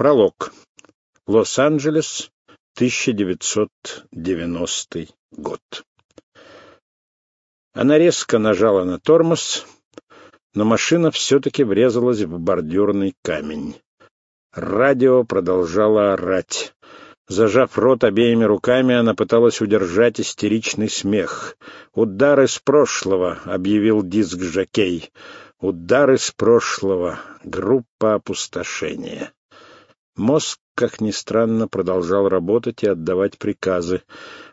Пролог. Лос-Анджелес, 1990 год. Она резко нажала на тормоз, но машина все-таки врезалась в бордюрный камень. Радио продолжало орать. Зажав рот обеими руками, она пыталась удержать истеричный смех. «Удар из прошлого», — объявил диск-жокей. «Удар из прошлого. Группа опустошения». Мозг, как ни странно, продолжал работать и отдавать приказы.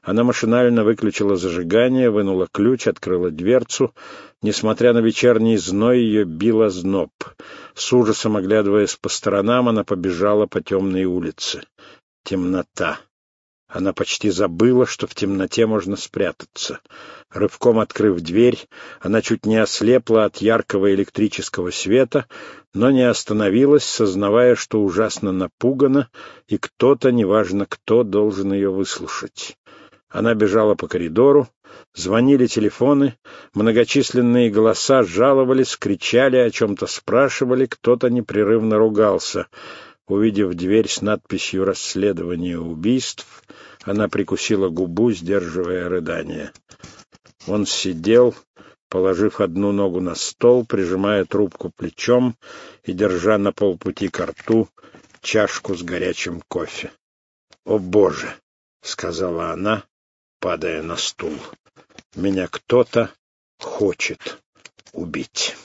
Она машинально выключила зажигание, вынула ключ, открыла дверцу. Несмотря на вечерний зной, ее било зноб. С ужасом оглядываясь по сторонам, она побежала по темной улице. Темнота. Она почти забыла, что в темноте можно спрятаться. Рывком открыв дверь, она чуть не ослепла от яркого электрического света, но не остановилась, сознавая, что ужасно напугана, и кто-то, неважно кто, должен ее выслушать. Она бежала по коридору, звонили телефоны, многочисленные голоса жаловались, кричали, о чем-то спрашивали, кто-то непрерывно ругался — Увидев дверь с надписью «Расследование убийств», она прикусила губу, сдерживая рыдание. Он сидел, положив одну ногу на стол, прижимая трубку плечом и держа на полпути к рту чашку с горячим кофе. «О, Боже!» — сказала она, падая на стул. «Меня кто-то хочет убить».